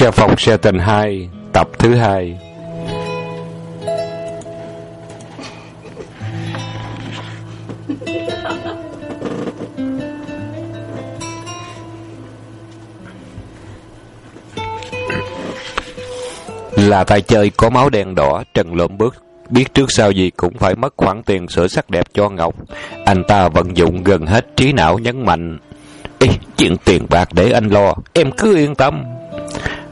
Xe phòng xe tình 2 Tập thứ hai. Là tay chơi có máu đen đỏ, Trần lộm bước, Biết trước sau gì cũng phải mất khoản tiền sửa sắc đẹp cho Ngọc. Anh ta vận dụng gần hết trí não nhấn mạnh. Ê, chuyện tiền bạc để anh lo Em cứ yên tâm.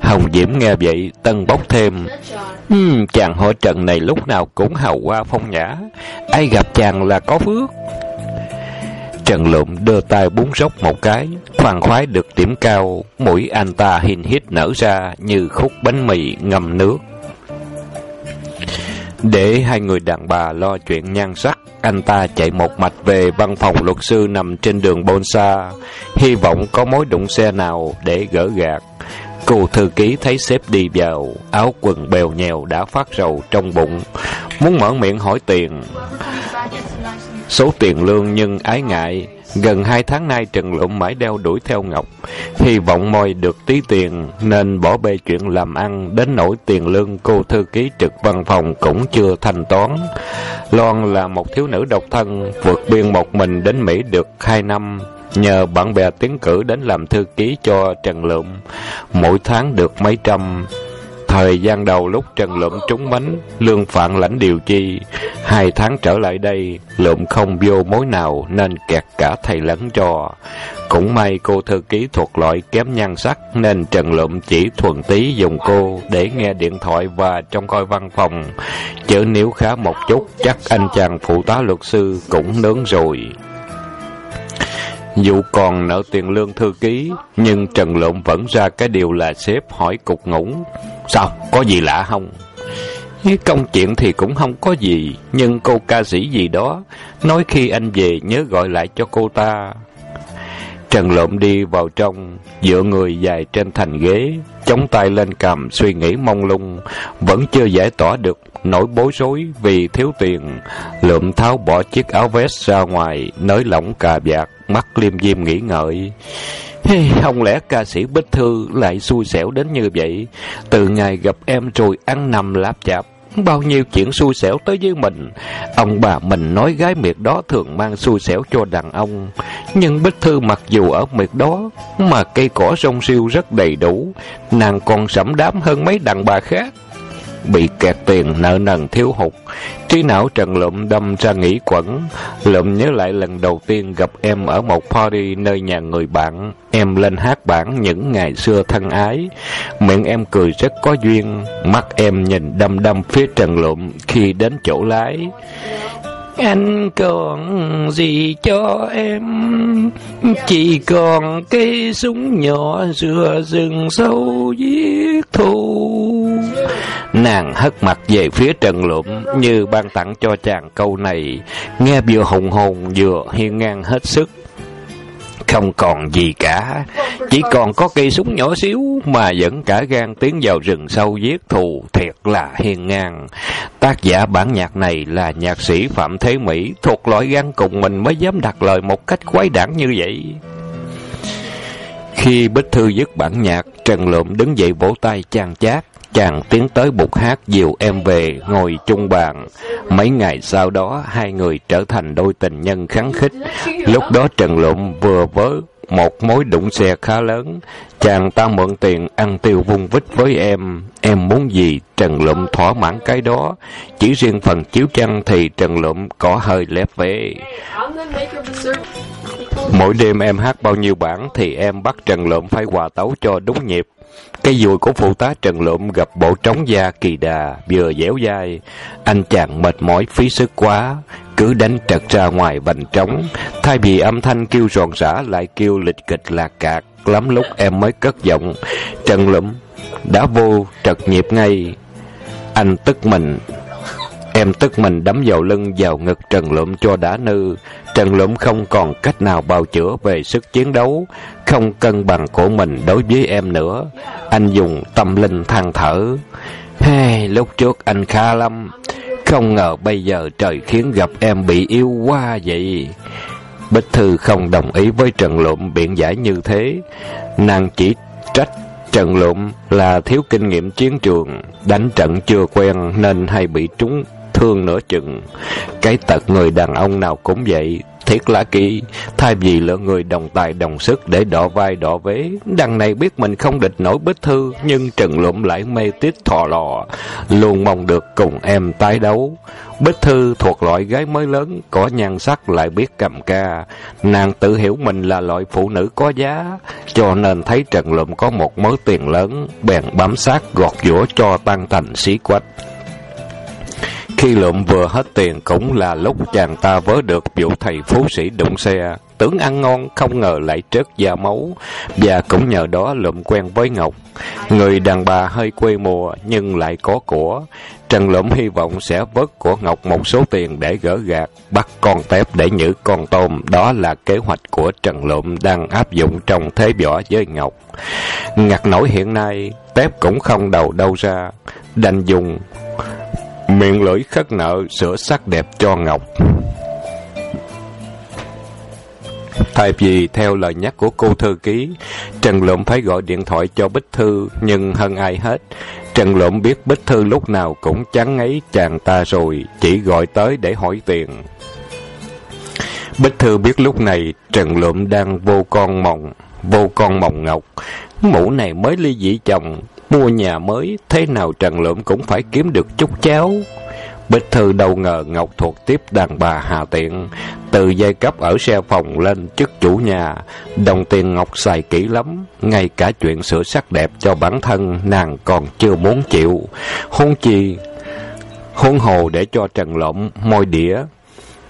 Hồng Diễm nghe vậy tân bốc thêm. Um, Chàng họ Trần này lúc nào cũng hào hoa phong nhã. Ai gặp chàng là có phước. Trần Lụm đưa tay búng róc một cái Khoan khoái được điểm cao Mũi anh ta hình hít nở ra Như khúc bánh mì ngâm nước. Để hai người đàn bà lo chuyện nhan sắc Anh ta chạy một mạch về văn phòng luật sư nằm trên đường Bonsa. Hy vọng có mối đụng xe nào để gỡ gạt. Cô thư ký thấy sếp đi vào, áo quần bèo nhèo đã phát rầu trong bụng, muốn mở miệng hỏi tiền. Số tiền lương nhưng ái ngại, gần hai tháng nay Trần Lộn mãi đeo đuổi theo Ngọc, hy vọng moi được tí tiền nên bỏ bê chuyện làm ăn, đến nỗi tiền lương cô thư ký trực văn phòng cũng chưa thanh toán. Loan là một thiếu nữ độc thân, vượt biên một mình đến Mỹ được hai năm, Nhờ bạn bè tiến cử đến làm thư ký cho Trần Lượm, mỗi tháng được mấy trăm. Thời gian đầu lúc Trần Lượm trúng bánh, lương phạn lãnh điều chi. Hai tháng trở lại đây, Lượm không vô mối nào nên kẹt cả thầy lẫn trò. Cũng may cô thư ký thuộc loại kém nhan sắc nên Trần Lượm chỉ thuần tí dùng cô để nghe điện thoại và trong coi văn phòng. Chứ nếu khá một chút, chắc anh chàng phụ tá luật sư cũng nướng rồi. Dù còn nợ tiền lương thư ký, nhưng Trần Lộn vẫn ra cái điều là sếp hỏi cục ngủng. Sao, có gì lạ không? Công chuyện thì cũng không có gì, nhưng cô ca sĩ gì đó, nói khi anh về nhớ gọi lại cho cô ta. Trần Lộn đi vào trong, dựa người dài trên thành ghế, chống tay lên cầm suy nghĩ mông lung, vẫn chưa giải tỏa được nỗi bối rối vì thiếu tiền. Lượm tháo bỏ chiếc áo vest ra ngoài, nới lỏng cà vạt, mắt liêm diêm nghĩ ngợi. Không lẽ ca sĩ Bích Thư lại xui xẻo đến như vậy? Từ ngày gặp em rồi ăn nằm láp chạp, bao nhiêu chuyện xui xẻo tới với mình. Ông bà mình nói gái miệt đó thường mang xui xẻo cho đàn ông. Nhưng Bích Thư mặc dù ở miệt đó, mà cây cỏ sông siêu rất đầy đủ, nàng còn sẫm đám hơn mấy đàn bà khác bị kẹt tiền, nợ nần, thiếu hụt. Trí não Trần Lụm đâm ra nghĩ quẩn. Lụm nhớ lại lần đầu tiên gặp em ở một party nơi nhà người bạn. Em lên hát bản những ngày xưa thân ái. Miệng em cười rất có duyên. Mắt em nhìn đâm đâm phía Trần Lụm khi đến chỗ lái. Anh còn gì cho em? Chỉ còn cây súng nhỏ giữa rừng sâu giết thù. Nàng hất mặt về phía Trần Lụm Như ban tặng cho chàng câu này. Nghe vừa hùng hồn vừa hiên ngang hết sức không còn gì cả. Chỉ còn có cây súng nhỏ xíu Mà vẫn cả gan tiến vào rừng sâu giết thù Thiệt là hiên ngang. Tác giả bản nhạc này là nhạc sĩ Phạm Thế Mỹ, Thuộc loại gan cùng mình mới dám đặt lời một cách quái đản như vậy. Khi Bích Thư dứt bản nhạc, Trần Lượm đứng dậy vỗ tay chàng chát. Chàng tiến tới bục hát dìu em về, ngồi chung bàn. Mấy ngày sau đó, hai người trở thành đôi tình nhân kháng khích. Lúc đó Trần Lụm vừa vớ một mối đụng xe khá lớn. Chàng ta mượn tiền ăn tiêu vung vít với em. Em muốn gì, Trần Lụm thỏa mãn cái đó. Chỉ riêng phần chiếu chăn thì Trần Lụm có hơi lép vế. Mỗi đêm em hát bao nhiêu bản thì em bắt Trần Lụm phải hòa tấu cho đúng nhịp. Cây dùi của phụ tá Trần Lụm gặp bộ trống da kỳ đà, vừa dẻo dai. Anh chàng mệt mỏi phí sức quá, cứ đánh trật ra ngoài bành trống. Thay vì âm thanh kêu ròn rã lại kêu lịch kịch lạc cạc. Lắm lúc em mới cất giọng. Trần Lụm đã vô trật nhịp ngay. Anh tức mình, Em tức mình đấm vào lưng vào ngực Trần Lụm cho đã nư. Trần Lụm không còn cách nào bào chữa về sức chiến đấu, không cân bằng của mình đối với em nữa. Anh dùng tâm linh than thở. Hey, lúc trước anh khá lắm, không ngờ bây giờ trời khiến gặp em bị yêu quá vậy. Bích Thư không đồng ý với Trần Lụm biện giải như thế. Nàng chỉ trách Trần Lụm là thiếu kinh nghiệm chiến trường, đánh trận chưa quen nên hay bị trúng thương nửa chừng. Cái tật người đàn ông nào cũng vậy, thiết là kỳ, thay vì lựa người đồng tài đồng sức để đọ vai đọ vế. Đằng này biết mình không địch nổi bích thư, nhưng Trần Lụm lại mê tít thò lò, luôn mong được cùng em tái đấu. Bích Thư thuộc loại gái mới lớn, có nhan sắc lại biết cầm ca. Nàng tự hiểu mình là loại phụ nữ có giá, cho nên thấy Trần Lụm có một mớ tiền lớn, bèn bám sát gọt giũa cho tăng thành xí quách. Khi lượm vừa hết tiền cũng là lúc chàng ta vớ được vụ thầy phú sĩ đụng xe. Tưởng ăn ngon, không ngờ lại trớt da máu. Và cũng nhờ đó lượm quen với Ngọc. Người đàn bà hơi quê mùa nhưng lại có của. Trần lượm hy vọng sẽ vớt của Ngọc một số tiền để gỡ gạt, bắt con tép để nhử con tôm. Đó là kế hoạch của Trần lượm đang áp dụng trong thế võ với Ngọc. Ngặt nổi hiện nay, tép cũng không đầu đâu ra. Đành dùng miệng lưỡi khất nợ sửa sắc đẹp cho Ngọc. Thay vì theo lời nhắc của cô thư ký, Trần Lộm phải gọi điện thoại cho Bích Thư, nhưng hơn ai hết, Trần Lộm biết Bích Thư lúc nào cũng chán ngấy chàng ta rồi, chỉ gọi tới để hỏi tiền. Bích Thư biết lúc này Trần Lộm đang vô con mộng, vô con mộng ngọc. Mũ này mới ly dị chồng, Mua nhà mới, thế nào Trần Lượm cũng phải kiếm được chút cháo. Bích Thư đâu ngờ Ngọc thuộc tiếp đàn bà Hà Tiện, từ giai cấp ở xe phòng lên chức chủ nhà, đồng tiền Ngọc xài kỹ lắm, ngay cả chuyện sửa sắc đẹp cho bản thân nàng còn chưa muốn chịu. Hôn chi, hôn hồ để cho Trần Lộm môi đĩa,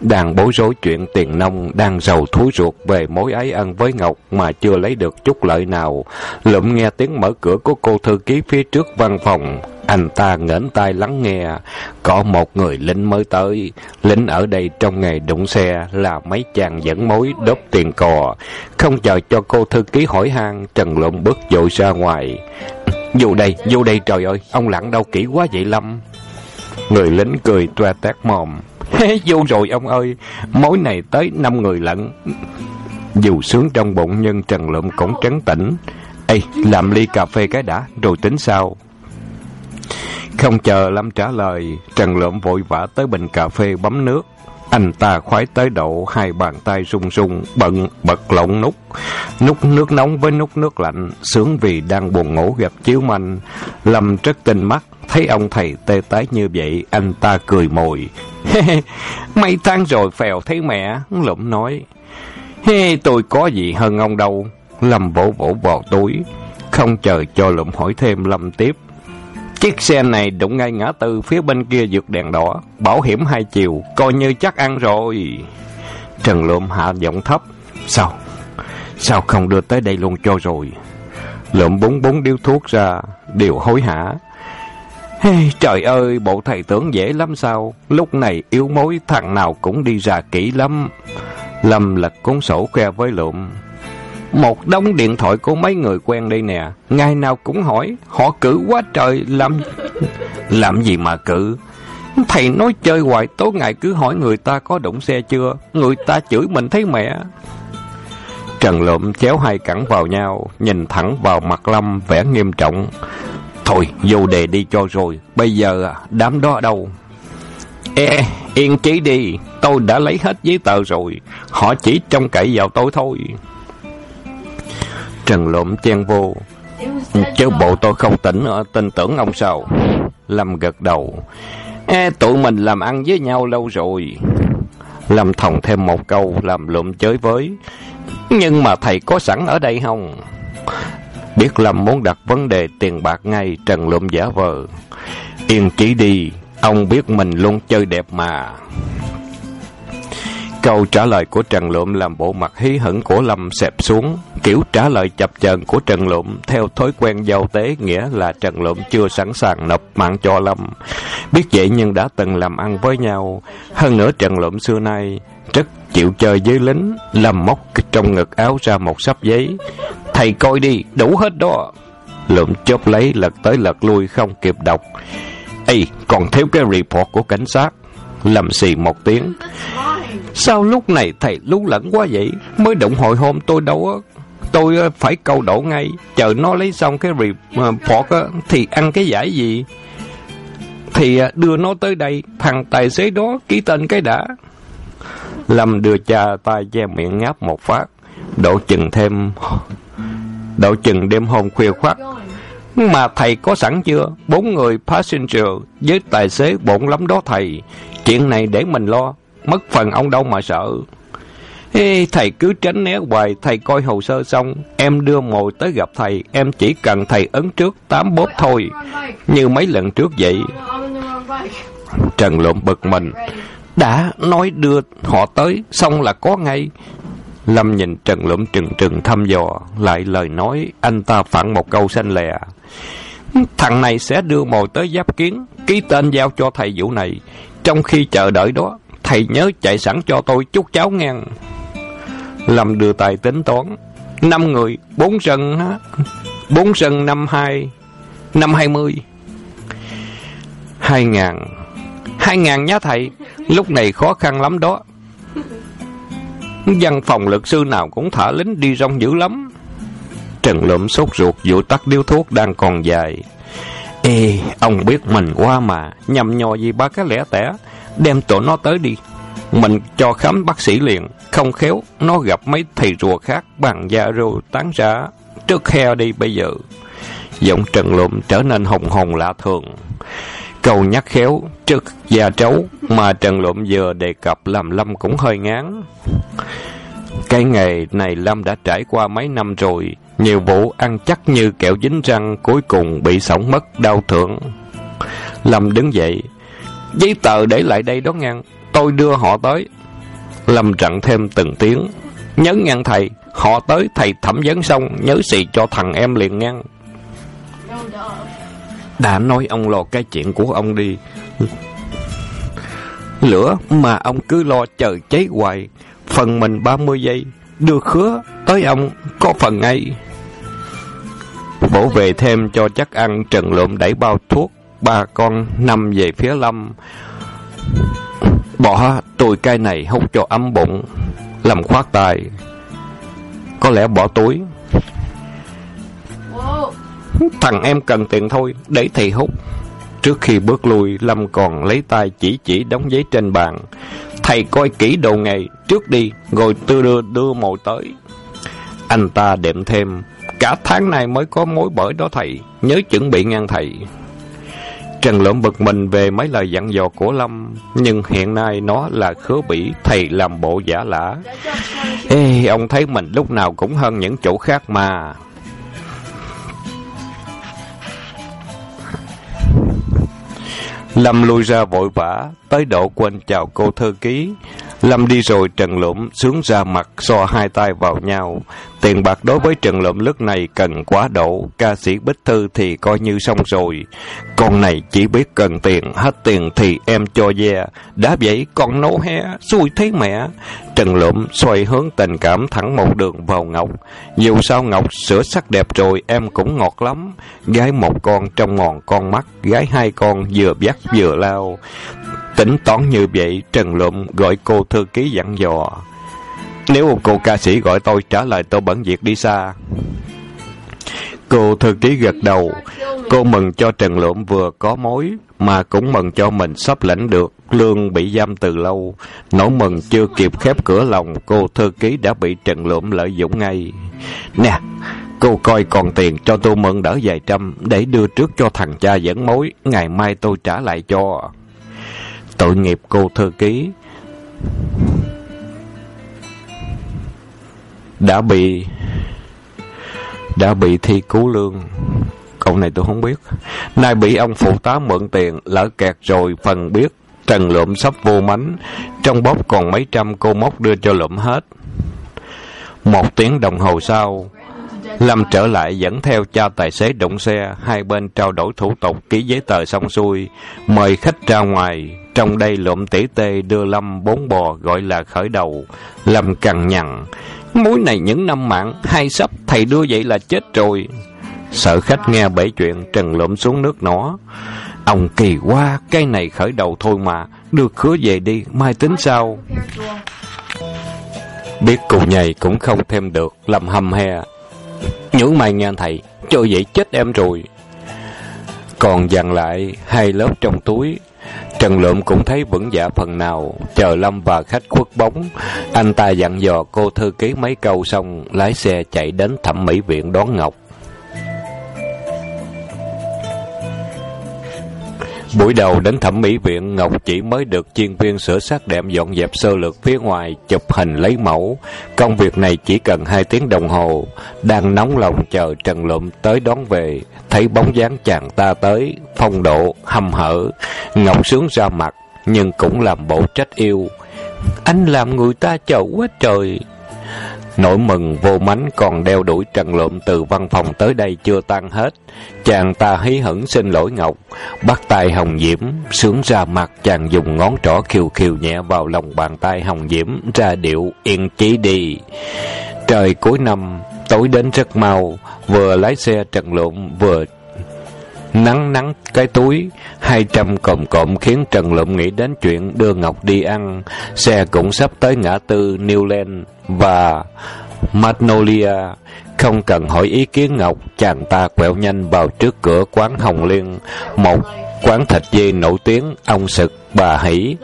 đang bối rối chuyện tiền nông, đang giàu thúi ruột về mối ấy ăn với Ngọc mà chưa lấy được chút lợi nào. Lụm nghe tiếng mở cửa của cô thư ký phía trước văn phòng. Anh ta ngẩng tai lắng nghe. Có một người lính mới tới. Lính ở đây trong ngày đụng xe là mấy chàng dẫn mối đốt tiền cò. Không chờ cho cô thư ký hỏi han, Trần Lụm bước dội ra ngoài. Vô đây, vô đây trời ơi, ông lặng đâu kỹ quá vậy Lâm. Người lính cười toa tét mồm. Vô rồi ông ơi, mối này tới năm người lận. Dù sướng trong bụng nhưng Trần Lụm cũng trấn tĩnh. Ê, làm ly cà phê cái đã, rồi tính sao? Không chờ Lâm trả lời, Trần Lụm vội vã tới bình cà phê bấm nước. Anh ta khoái tới độ hai bàn tay run run, bận bật lộn nút. Nút nước nóng với nút nước lạnh, sướng vì đang buồn ngủ gặp chiếu manh. Lâm rất tinh mắt, thấy ông thầy tê tái như vậy, anh ta cười mồi. Mấy tháng rồi phèo thấy mẹ, lụm nói. Hey, tôi có gì hơn ông đâu. Lâm vỗ vỗ vào túi, không chờ cho lụm hỏi thêm Lâm tiếp. Chiếc xe này đụng ngay ngã tư phía bên kia vượt đèn đỏ, bảo hiểm hai chiều, coi như chắc ăn rồi. Trần Lượm hạ giọng thấp. Sao? Sao không đưa tới đây luôn cho rồi? Lượm búng búng điếu thuốc ra, đều hối hả. Hey, trời ơi, bộ thầy tưởng dễ lắm sao? Lúc này yếu mối thằng nào cũng đi ra kỹ lắm. Lâm lật cuốn sổ khoe với Lượm. Một đống điện thoại của mấy người quen đây nè, ngày nào cũng hỏi, họ cử quá trời, làm làm gì mà cử? Thầy nói chơi hoài, tối ngày cứ hỏi người ta có đụng xe chưa, người ta chửi mình thấy mẹ. Trần lộm chéo hai cẳng vào nhau, nhìn thẳng vào mặt Lâm vẻ nghiêm trọng. Thôi, vô đề đi cho rồi, bây giờ à, đám đó đâu? Ê, yên chí đi, tôi đã lấy hết giấy tờ rồi, họ chỉ trông cậy vào tôi thôi. Trần Lộm chen vô. Chứ bộ tôi không tỉnh tin tưởng ông sao? Lâm gật đầu. Ê, tụi mình làm ăn với nhau lâu rồi. Lâm thòng thêm một câu làm lụm chới với. Nhưng mà thầy có sẵn ở đây không? Biết Lâm muốn đặt vấn đề tiền bạc ngay, Trần Lụm giả vờ. Yên chỉ đi, ông biết mình luôn chơi đẹp mà. Câu trả lời của Trần Lụm làm bộ mặt hí hửng của Lâm xẹp xuống. Kiểu trả lời chập chờn của Trần Lụm theo thói quen giao tế nghĩa là Trần Lụm chưa sẵn sàng nộp mạng cho Lâm. Biết vậy nhưng đã từng làm ăn với nhau. Hơn nữa Trần Lụm xưa nay rất chịu chơi với lính. Lâm móc trong ngực áo ra một sắp giấy. Thầy coi đi, đủ hết đó. Lụm chớp lấy lật tới lật lui không kịp đọc. Ê, còn thiếu cái report của cảnh sát. Lâm xì một tiếng. Sao lúc này thầy lú lẫn quá vậy? Mới động hội hôm tôi đâu á. tôi ờ, phải câu đổ ngay, chờ nó lấy xong cái report ờ, á, thì ăn cái giải gì? Thì ờ, đưa nó tới đây, thằng tài xế đó ký tên cái đã. Lâm đưa cha tay che miệng ngáp một phát, độ chừng thêm... Độ chừng đêm hôm khuya khoát, mà thầy có sẵn chưa? Bốn người passenger với tài xế bổn lắm đó thầy. Chuyện này để mình lo, mất phần ông đâu mà sợ. Ê, thầy cứ tránh né hoài, thầy coi hồ sơ xong, em đưa mồi tới gặp thầy, em chỉ cần thầy ấn trước tám bóp thôi, như mấy lần trước vậy. Trần Lộn bực mình, đã nói đưa họ tới, xong là có ngay. Lâm nhìn Trần Lụm trừng trừng thăm dò, lại lời nói, anh ta phản một câu xanh lè. Thằng này sẽ đưa mồi tới giáp kiến, ký tên giao cho thầy vụ này. Trong khi chờ đợi đó, thầy nhớ chạy sẵn cho tôi chút cháo ngang. Lâm đưa tay tính toán. Năm người, bốn sân, bốn sân năm hai, năm hai mươi. Hai ngàn. Hai ngàn nhá thầy, lúc này khó khăn lắm đó. Văn phòng luật sư nào cũng thả lính đi rong dữ lắm. Trần lụm sốt ruột vụ tắt điếu thuốc đang còn dài. Ê, ông biết mình quá mà, nhầm nhò gì ba cái lẻ tẻ, đem tụi nó tới đi. Mình cho khám bác sĩ liền, không khéo, nó gặp mấy thầy rùa khác bằng da rồi tán ra. Trước khe đi bây giờ. Giọng Trần Lụm trở nên hồng hồng lạ thường. Cầu nhắc khéo, trước da trấu, mà Trần Lụm vừa đề cập làm Lâm cũng hơi ngán. Cái nghề này Lâm đã trải qua mấy năm rồi, nhiều vụ ăn chắc như kẹo dính răng cuối cùng bị sổng mất đau thượng. Lâm đứng dậy, giấy tờ để lại đây đó ngăn, tôi đưa họ tới. Lâm trận thêm từng tiếng, nhớ ngăn thầy, họ tới thầy thẩm vấn xong, nhớ xì cho thằng em liền ngăn. Đã nói ông lo cái chuyện của ông đi. Lửa mà ông cứ lo chờ cháy hoài, phần mình 30 giây, đưa khứa tới ông có phần ngay. Bổ về thêm cho chắc ăn trần lộm đẩy bao thuốc, ba con nằm về phía lâm. Bỏ tôi cây này hút cho ấm bụng, làm khoát tài. Có lẽ bỏ túi. Thằng em cần tiền thôi, để thầy hút. Trước khi bước lui, Lâm còn lấy tay chỉ chỉ đóng giấy trên bàn. Thầy coi kỹ đồ nghề, trước đi, rồi tư đưa, đưa mồi tới. Anh ta đệm thêm, cả tháng này mới có mối bởi đó thầy, nhớ chuẩn bị ngang thầy. Trần Lượng bực mình về mấy lời dặn dò của Lâm, nhưng hiện nay nó là khứa bỉ, thầy làm bộ giả lả. Ê, ông thấy mình lúc nào cũng hơn những chỗ khác mà. Lâm lui ra vội vã, tới độ quên chào cô thư ký. Lâm đi rồi Trần Lụm xuống ra mặt so hai tay vào nhau. Tiền bạc đối với Trần Lụm lúc này cần quá độ, ca sĩ Bích Thư thì coi như xong rồi. Con này chỉ biết cần tiền, hết tiền thì em cho ve. Đã vậy con nấu he, xui thấy mẹ. Trần Lụm xoay hướng tình cảm thẳng một đường vào Ngọc. Dù sao Ngọc sửa sắc đẹp rồi em cũng ngọt lắm. Gái một con trong ngòn con mắt, gái hai con vừa dắt vừa lao. Tính toán như vậy, Trần Lụm gọi cô thư ký dặn dò. Nếu cô ca sĩ gọi tôi trả lời tôi bẩn việc đi xa. Cô thư ký gật đầu. Cô mừng cho Trần Lụm vừa có mối, mà cũng mừng cho mình sắp lãnh được lương bị giam từ lâu. Nỗi mừng chưa kịp khép cửa lòng, cô thư ký đã bị Trần Lụm lợi dụng ngay. Nè, cô coi còn tiền cho tôi mượn đỡ vài trăm để đưa trước cho thằng cha dẫn mối, ngày mai tôi trả lại cho. Tội nghiệp cô thư ký. Đã bị đã bị thi cứu lương. Cậu này tôi không biết. Nay bị ông phụ tá mượn tiền lỡ kẹt rồi phần biết. Trần lượm sắp vô mánh trong bóp còn mấy trăm cô móc đưa cho lượm hết. Một tiếng đồng hồ sau Lâm trở lại dẫn theo cha tài xế đụng xe, hai bên trao đổi thủ tục ký giấy tờ xong xuôi, mời khách ra ngoài. Trong đây lộm tỉ tê đưa Lâm bốn bò gọi là khởi đầu. Lâm cằn nhằn, mối này những năm mạng, hai sắp thầy đưa vậy là chết rồi. Sợ khách nghe bể chuyện, Trần lộm xuống nước nó. Ông kỳ quá, cái này khởi đầu thôi mà, được khứa về đi, mai tính sau Biết cụ nhầy cũng không thêm được, làm hầm he, Nhớ mày nghe thầy, cho vậy chết em rồi. Còn dặn lại hai lớp trong túi, Trần Lượm cũng thấy vững dạ phần nào, chờ Lâm và khách khuất bóng. Anh ta dặn dò cô thư ký mấy câu xong, lái xe chạy đến thẩm mỹ viện đón Ngọc. Buổi đầu đến thẩm mỹ viện, Ngọc chỉ mới được chuyên viên sửa sắc đẹp dọn dẹp sơ lược phía ngoài, chụp hình lấy mẫu. Công việc này chỉ cần hai tiếng đồng hồ. Đang nóng lòng chờ Trần Lụm tới đón về, thấy bóng dáng chàng ta tới, phong độ, hầm hở. Ngọc sướng ra mặt, nhưng cũng làm bộ trách yêu. Anh làm người ta chờ quá trời. Nỗi mừng vô mánh còn đeo đuổi Trần lộm từ văn phòng tới đây chưa tan hết. Chàng ta hí hửng xin lỗi Ngọc, bắt tay Hồng Diễm, sướng ra mặt chàng dùng ngón trỏ khiều khiều nhẹ vào lòng bàn tay Hồng Diễm, ra điệu yên chí đi. Trời cuối năm, tối đến rất mau, vừa lái xe Trần lộn vừa nắng nắng cái túi hai trăm cộm cộm khiến Trần Lụm nghĩ đến chuyện đưa Ngọc đi ăn. Xe cũng sắp tới ngã tư Newland và Magnolia. Không cần hỏi ý kiến Ngọc, chàng ta quẹo nhanh vào trước cửa quán Hồng Liên, một quán thịt dê nổi tiếng, ông sực, bà hỷ.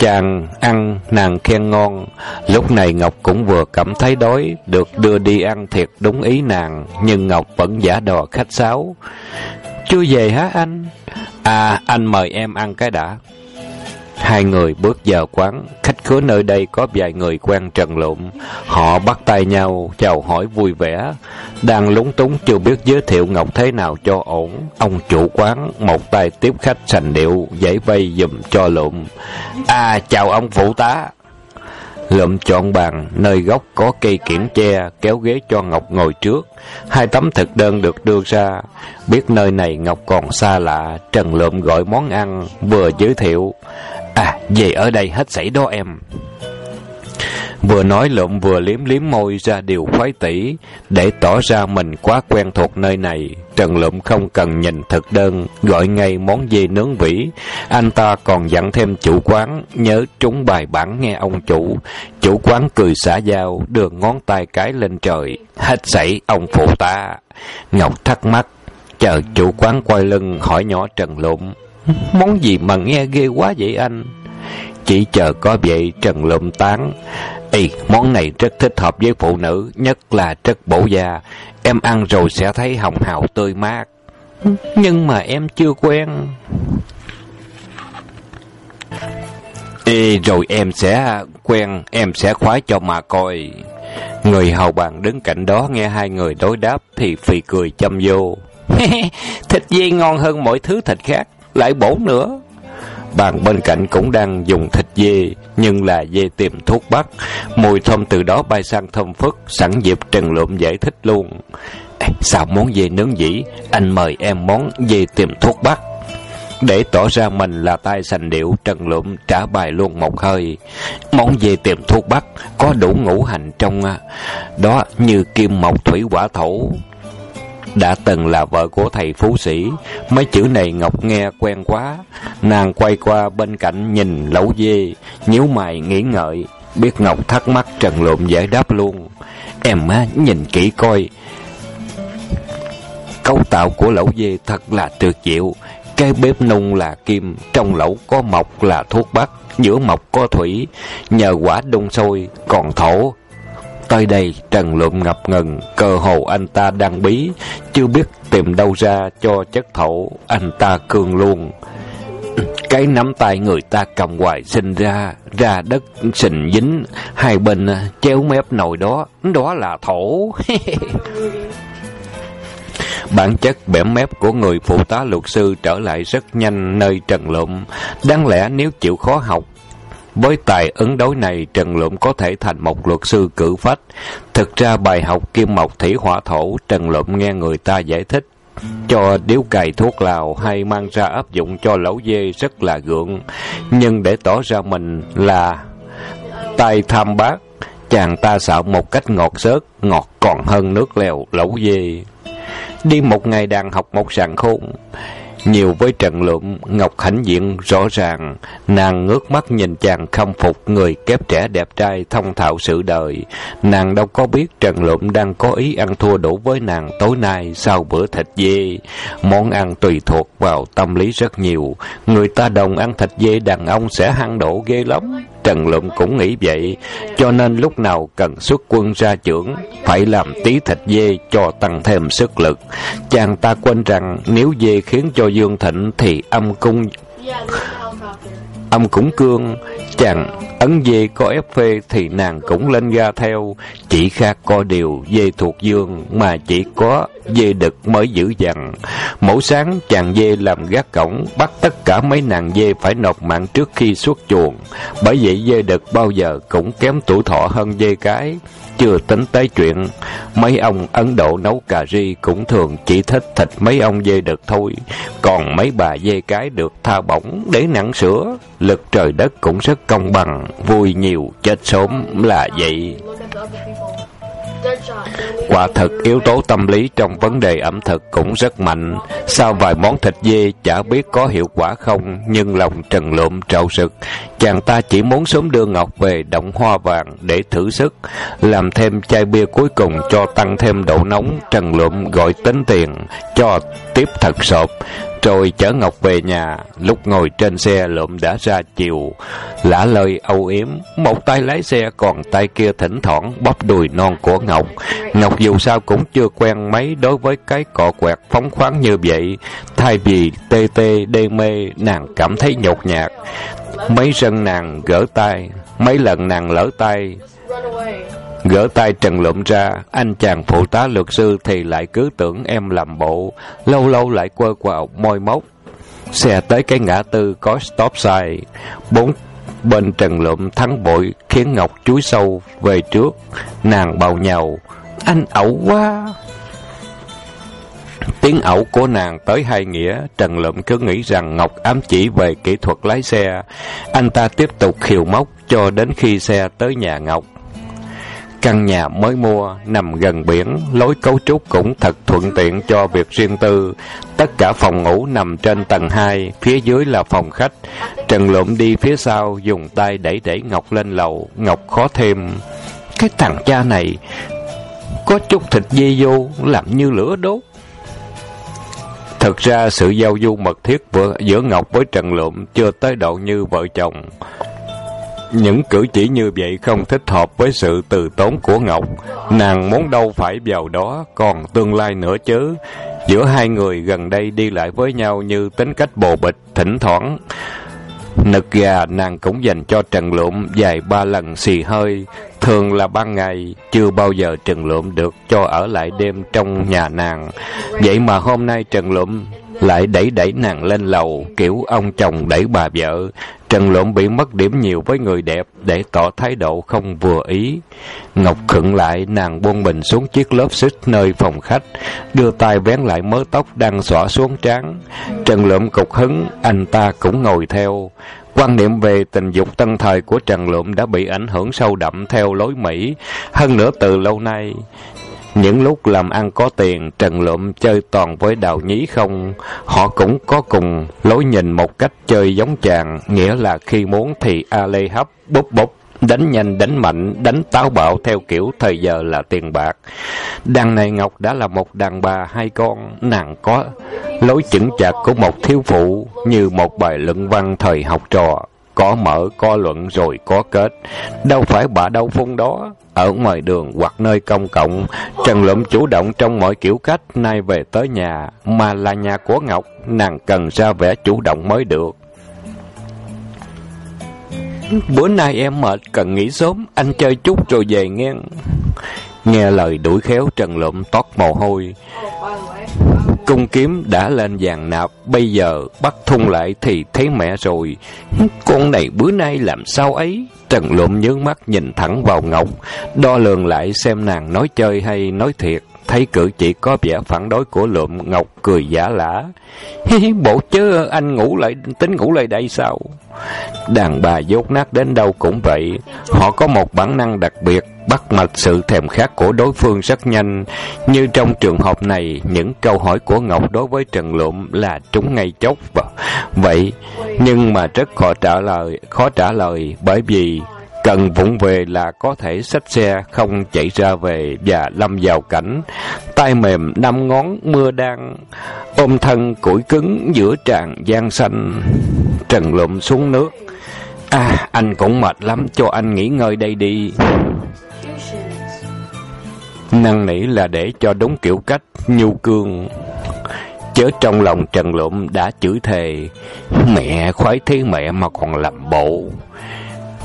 Chàng ăn, nàng khen ngon. Lúc này Ngọc cũng vừa cảm thấy đói, được đưa đi ăn thiệt đúng ý nàng, nhưng Ngọc vẫn giả đò khách sáo. Chưa về hả anh? À, anh mời em ăn cái đã. Hai người bước vào quán, khách khứa nơi đây có vài người quen Trần Lộn. Họ bắt tay nhau, chào hỏi vui vẻ. Đang lúng túng chưa biết giới thiệu Ngọc thế nào cho ổn. Ông chủ quán, một tay tiếp khách sành điệu, giấy vây dùm cho Lộn. À, chào ông phụ tá. Lụm chọn bàn, nơi góc có cây kiển tre, kéo ghế cho Ngọc ngồi trước. Hai tấm thực đơn được đưa ra. Biết nơi này Ngọc còn xa lạ, Trần Lụm gọi món ăn, vừa giới thiệu. À, về ở đây hết sảy đó em. Vừa nói lộn vừa liếm liếm môi ra điều khoái tỉ Để tỏ ra mình quá quen thuộc nơi này. Trần lụm không cần nhìn thực đơn Gọi ngay món dê nướng vỉ. Anh ta còn dặn thêm chủ quán Nhớ trúng bài bản nghe ông chủ. Chủ quán cười xả dao Đưa ngón tay cái lên trời. Hết sảy ông phụ ta Ngọc thắc mắc Chờ chủ quán quay lưng hỏi nhỏ Trần lụm Món gì mà nghe ghê quá vậy anh chỉ chờ có vậy Trần Lụm tán Ê, món này rất thích hợp với phụ nữ, nhất là rất bổ da. Em ăn rồi sẽ thấy hồng hào tươi mát. Nhưng mà em chưa quen. Ê, rồi em sẽ quen, em sẽ khoái cho mà coi. Người hầu bàn đứng cạnh đó nghe hai người đối đáp thì phì cười châm vô. thịt dê ngon hơn mọi thứ thịt khác, lại bổ nữa. Bàn bên cạnh cũng đang dùng thịt dê, nhưng là dê tiềm thuốc bắc. Mùi thơm từ đó bay sang thơm phức, sẵn dịp Trần Lượm giải thích luôn. Ê, sao món dê nướng dĩ, anh mời em món dê tiềm thuốc bắc. Để tỏ ra mình là tay sành điệu, Trần Lượm trả bài luôn một hơi. Món dê tiệm thuốc bắc có đủ ngũ hành trong à, đó như kim mộc thủy quả thổ, đã từng là vợ của thầy phú sĩ. Mấy chữ này Ngọc nghe quen quá. Nàng quay qua bên cạnh nhìn lẩu dê, nhíu mày nghĩ ngợi. Biết Ngọc thắc mắc Trần Lụm giải đáp luôn. Em á, nhìn kỹ coi. Cấu tạo của lẩu dê thật là tuyệt diệu. Cái bếp nung là kim, trong lẩu có mộc là thuốc bắc, giữa mộc có thủy, nhờ quả đun sôi, còn thổ Tới đây Trần Lụm ngập ngừng Cơ hồ anh ta đang bí Chưa biết tìm đâu ra cho chất thổ Anh ta cường luôn Cái nắm tay người ta cầm hoài sinh ra Ra đất sình dính Hai bên chéo mép nồi đó Đó là thổ Bản chất bẻ mép của người phụ tá luật sư trở lại rất nhanh nơi Trần Lụm. Đáng lẽ nếu chịu khó học, với tài ứng đối này, Trần Lụm có thể thành một luật sư cử phách. Thực ra bài học kim mộc thủy hỏa thổ, Trần Lụm nghe người ta giải thích cho điếu cày thuốc lào hay mang ra áp dụng cho lẩu dê rất là gượng. Nhưng để tỏ ra mình là tay tham bác, chàng ta xạo một cách ngọt xớt, ngọt còn hơn nước lèo lẩu dê. Đi một ngày đàn học một sàn khôn, nhiều với Trần Lụm, Ngọc Hạnh diện rõ ràng, nàng ngước mắt nhìn chàng khâm phục người kép trẻ đẹp trai thông thạo sự đời. Nàng đâu có biết Trần Lụm đang có ý ăn thua đủ với nàng tối nay sau bữa thịt dê. Món ăn tùy thuộc vào tâm lý rất nhiều, người ta đồng ăn thịt dê đàn ông sẽ hăng đổ ghê lắm. Trần Lụm cũng nghĩ vậy, cho nên lúc nào cần xuất quân ra trưởng, phải làm tí thịt dê cho tăng thêm sức lực. Chàng ta quên rằng nếu dê khiến cho Dương Thịnh thì âm cung âm cũng cương chàng ấn dê có ép phê thì nàng cũng lên ga theo. Chỉ khác có điều dê thuộc dương mà chỉ có dê đực mới giữ dằn. Mỗi sáng chàng dê làm gác cổng, bắt tất cả mấy nàng dê phải nộp mạng trước khi xuất chuồng. Bởi vậy dê đực bao giờ cũng kém tuổi thọ hơn dê cái chưa tính tới chuyện mấy ông Ấn Độ nấu cà ri cũng thường chỉ thích thịt mấy ông dê đực thôi, còn mấy bà dê cái được tha bổng để nặng sữa, lực trời đất cũng rất công bằng, vui nhiều chết sớm là vậy. Dạ, Quả thực yếu tố tâm lý trong vấn đề ẩm thực cũng rất mạnh. Sau vài món thịt dê chả biết có hiệu quả không, nhưng lòng trần lộm trào sực. Chàng ta chỉ muốn sớm đưa Ngọc về động hoa vàng để thử sức, làm thêm chai bia cuối cùng cho tăng thêm độ nóng. Trần lộm gọi tính tiền, cho tiếp thật sộp rồi chở Ngọc về nhà, lúc ngồi trên xe lộm đã ra chiều, lã lời âu yếm, một tay lái xe còn tay kia thỉnh thoảng bóp đùi non của Ngọc. Ngọc dù sao cũng chưa quen mấy đối với cái cọ quẹt phóng khoáng như vậy, thay vì tê tê đê mê, nàng cảm thấy nhột nhạt. Mấy rân nàng gỡ tay, mấy lần nàng lỡ tay, Gỡ tay Trần Lụm ra, anh chàng phụ tá luật sư thì lại cứ tưởng em làm bộ, lâu lâu lại quơ quào môi mốc. Xe tới cái ngã tư có stop sign, bốn bên Trần Lụm thắng bội khiến Ngọc chúi sâu về trước, nàng bào nhào, anh ẩu quá. Tiếng ẩu của nàng tới hai nghĩa, Trần Lụm cứ nghĩ rằng Ngọc ám chỉ về kỹ thuật lái xe. Anh ta tiếp tục khiêu móc cho đến khi xe tới nhà Ngọc. Căn nhà mới mua nằm gần biển, lối cấu trúc cũng thật thuận tiện cho việc riêng tư. Tất cả phòng ngủ nằm trên tầng 2, phía dưới là phòng khách. Trần Lụm đi phía sau, dùng tay đẩy đẩy Ngọc lên lầu. Ngọc khó thêm. Cái thằng cha này, có chút thịt dê vô, làm như lửa đốt. Thực ra sự giao du mật thiết giữa Ngọc với Trần Lụm chưa tới độ như vợ chồng. Những cử chỉ như vậy không thích hợp với sự từ tốn của Ngọc. Nàng muốn đâu phải vào đó, còn tương lai nữa chứ. Giữa hai người gần đây đi lại với nhau như tính cách bồ bịch, thỉnh thoảng. Nực gà nàng cũng dành cho Trần Lụm dài ba lần xì hơi. Thường là ban ngày, chưa bao giờ Trần Lụm được cho ở lại đêm trong nhà nàng. Vậy mà hôm nay Trần Lụm lại đẩy đẩy nàng lên lầu, kiểu ông chồng đẩy bà vợ. Trần Lộn bị mất điểm nhiều với người đẹp để tỏ thái độ không vừa ý. Ngọc khựng lại, nàng buông mình xuống chiếc lớp xích nơi phòng khách, đưa tay vén lại mớ tóc đang xõa xuống trán. Trần Lộn cục hứng, anh ta cũng ngồi theo. Quan niệm về tình dục tân thời của Trần Lượm đã bị ảnh hưởng sâu đậm theo lối Mỹ. Hơn nữa từ lâu nay, những lúc làm ăn có tiền, Trần Lụm chơi toàn với đào nhí không. Họ cũng có cùng lối nhìn một cách chơi giống chàng, nghĩa là khi muốn thì a lê hấp, búp búp, đánh nhanh, đánh mạnh, đánh táo bạo theo kiểu thời giờ là tiền bạc. Đằng này Ngọc đã là một đàn bà hai con, nàng có lối chững chạc của một thiếu phụ như một bài luận văn thời học trò. Có mở, có luận rồi có kết. Đâu phải bà đâu phun đó, ở ngoài đường hoặc nơi công cộng, Trần Lụm chủ động trong mọi kiểu cách nay về tới nhà, mà là nhà của Ngọc, nàng cần ra vẻ chủ động mới được. Bữa nay em mệt, cần nghỉ sớm, anh chơi chút rồi về nghe. Nghe lời đuổi khéo Trần Lụm toát mồ hôi. Cung kiếm đã lên vàng nạp, bây giờ bắt thun lại thì thấy mẹ rồi. Con này bữa nay làm sao ấy? Trần Lụm nhướng mắt nhìn thẳng vào Ngọc, đo lường lại xem nàng nói chơi hay nói thiệt. Thấy cử chỉ có vẻ phản đối của Lụm, Ngọc cười giả lả. Bộ chứ anh ngủ lại, tính ngủ lại đây sao? Đàn bà dốt nát đến đâu cũng vậy. Họ có một bản năng đặc biệt, bắt mạch sự thèm khát của đối phương rất nhanh. Như trong trường hợp này, những câu hỏi của Ngọc đối với Trần Lụm là trúng ngay chốc. Vậy, nhưng mà rất khó trả lời, khó trả lời bởi vì Cần vụng về là có thể xách xe không chạy ra về và lâm vào cảnh. tay mềm năm ngón mưa đang ôm thân củi cứng giữa tràng gian xanh. Trần lụm xuống nước. À, anh cũng mệt lắm, cho anh nghỉ ngơi đây đi. Năng nỉ là để cho đúng kiểu cách, nhu cương. Chớ trong lòng Trần Lụm đã chửi thề, mẹ khoái thế mẹ mà còn làm bộ.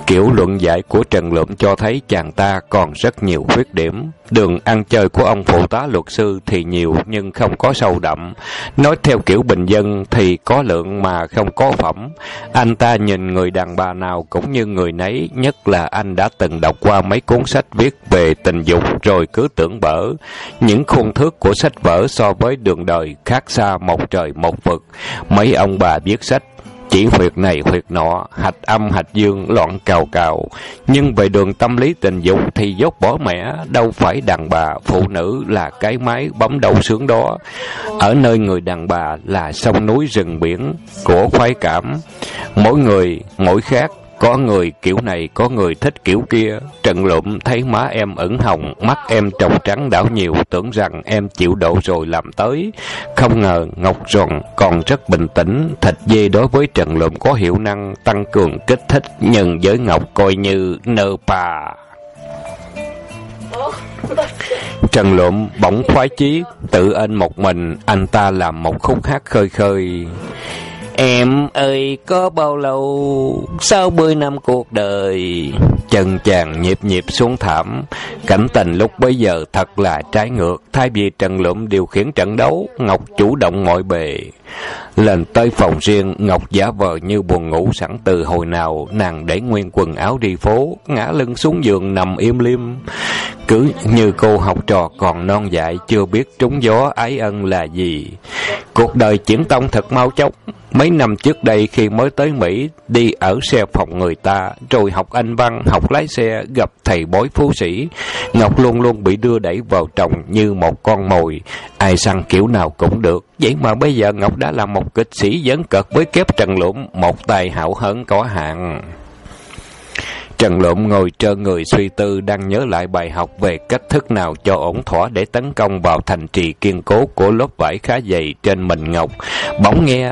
Kiểu luận giải của Trần Lượm cho thấy chàng ta còn rất nhiều khuyết điểm. Đường ăn chơi của ông phụ tá luật sư thì nhiều nhưng không có sâu đậm. Nói theo kiểu bình dân thì có lượng mà không có phẩm. Anh ta nhìn người đàn bà nào cũng như người nấy, nhất là anh đã từng đọc qua mấy cuốn sách viết về tình dục rồi cứ tưởng bở. Những khuôn thước của sách vở so với đường đời khác xa một trời một vực. Mấy ông bà viết sách chỉ huyệt này huyệt nọ, hạch âm hạch dương loạn cào cào. Nhưng về đường tâm lý tình dục thì dốt bỏ mẹ, đâu phải đàn bà, phụ nữ là cái máy bấm đầu sướng đó. Ở nơi người đàn bà là sông núi rừng biển của khoái cảm. Mỗi người, mỗi khác, có người kiểu này, có người thích kiểu kia. Trần lụm thấy má em ửng hồng, mắt em trồng trắng đảo nhiều, tưởng rằng em chịu độ rồi làm tới. Không ngờ Ngọc Ròn còn rất bình tĩnh, thịt dê đối với Trần lụm có hiệu năng tăng cường kích thích, nhưng với Ngọc coi như nơ bà. Trần lụm bỗng khoái chí, tự anh một mình, anh ta làm một khúc hát khơi khơi. Em ơi, có bao lâu? Sáu mươi năm cuộc đời. Chân chàng nhịp nhịp xuống thảm. Cảnh tình lúc bấy giờ thật là trái ngược. Thay vì Trần Lụm điều khiển trận đấu, Ngọc chủ động mọi bề. Lên tới phòng riêng Ngọc giả vờ như buồn ngủ sẵn từ hồi nào Nàng để nguyên quần áo đi phố Ngã lưng xuống giường nằm im lim Cứ như cô học trò còn non dại Chưa biết trúng gió ái ân là gì Cuộc đời chuyển tông thật mau chóng Mấy năm trước đây khi mới tới Mỹ, đi ở xe phòng người ta, rồi học Anh văn, học lái xe, gặp thầy bói phú sĩ. Ngọc luôn luôn bị đưa đẩy vào chồng như một con mồi. Ai săn kiểu nào cũng được. Vậy mà bây giờ Ngọc đã là một kịch sĩ dấn cợt với kép trần lũng, một tài hảo hấn có hạn. Trần Lộn ngồi trơ người suy tư đang nhớ lại bài học về cách thức nào cho ổn thỏa để tấn công vào thành trì kiên cố của lớp vải khá dày trên mình Ngọc. Bỗng nghe,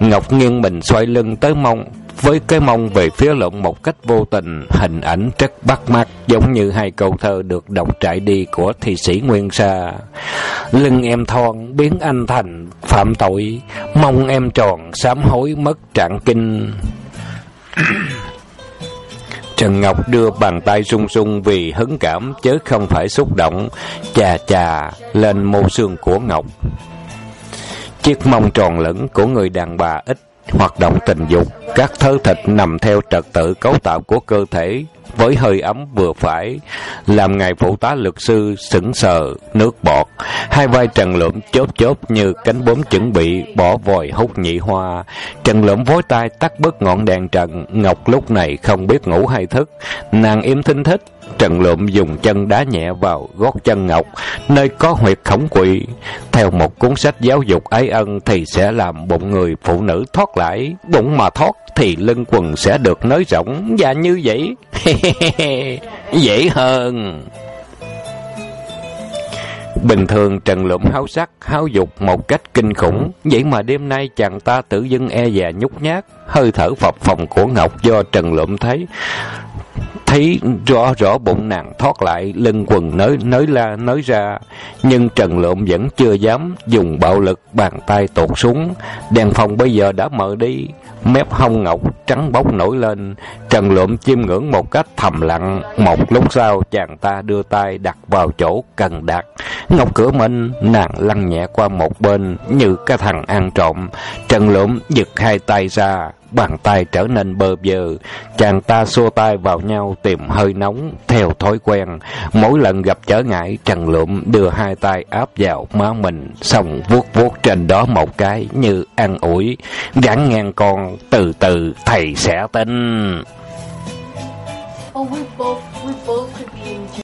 Ngọc nghiêng mình xoay lưng tới mông, với cái mông về phía lộn một cách vô tình, hình ảnh rất bắt mắt giống như hai câu thơ được đọc trải đi của thi sĩ Nguyên Sa. Lưng em thon biến anh thành phạm tội, mông em tròn sám hối mất trạng kinh. Trần Ngọc đưa bàn tay rung rung vì hứng cảm chứ không phải xúc động, chà chà lên mô xương của Ngọc. Chiếc mông tròn lẫn của người đàn bà ít hoạt động tình dục, các thớ thịt nằm theo trật tự cấu tạo của cơ thể, với hơi ấm vừa phải, làm ngài phụ tá luật sư sững sờ, nước bọt. Hai vai trần lượm chốt chốt như cánh bướm chuẩn bị bỏ vòi hút nhị hoa. Trần lượm vối tay tắt bớt ngọn đèn trần, Ngọc lúc này không biết ngủ hay thức. Nàng im thinh thích, Trần Lượm dùng chân đá nhẹ vào gót chân Ngọc, nơi có huyệt khổng quỷ. Theo một cuốn sách giáo dục ái ân thì sẽ làm bụng người phụ nữ thoát lại, bụng mà thoát thì lưng quần sẽ được nới rộng, và dạ như vậy, dễ hơn. Bình thường Trần Lụm háo sắc, háo dục một cách kinh khủng, vậy mà đêm nay chàng ta tự dưng e dè nhút nhát, hơi thở phập phồng của Ngọc do Trần Lụm thấy thấy rõ rõ bụng nàng thoát lại, lưng quần nới nới la, nới ra. Nhưng trần lượm vẫn chưa dám dùng bạo lực bàn tay tột xuống. Đèn phòng bây giờ đã mở đi. Mép hông ngọc trắng bóc nổi lên. Trần lượm chiêm ngưỡng một cách thầm lặng. Một lúc sau, chàng ta đưa tay đặt vào chỗ cần đặt ngọc cửa mình, nàng lăn nhẹ qua một bên như cái thằng ăn trộm. Trần lượm giật hai tay ra bàn tay trở nên bơ vơ. Chàng ta xua tay vào nhau tìm hơi nóng, theo thói quen. Mỗi lần gặp trở ngại, Trần Lượm đưa hai tay áp vào má mình, xong vuốt vuốt trên đó một cái như an ủi. Ráng ngang con, từ từ thầy sẽ tin. Ôi,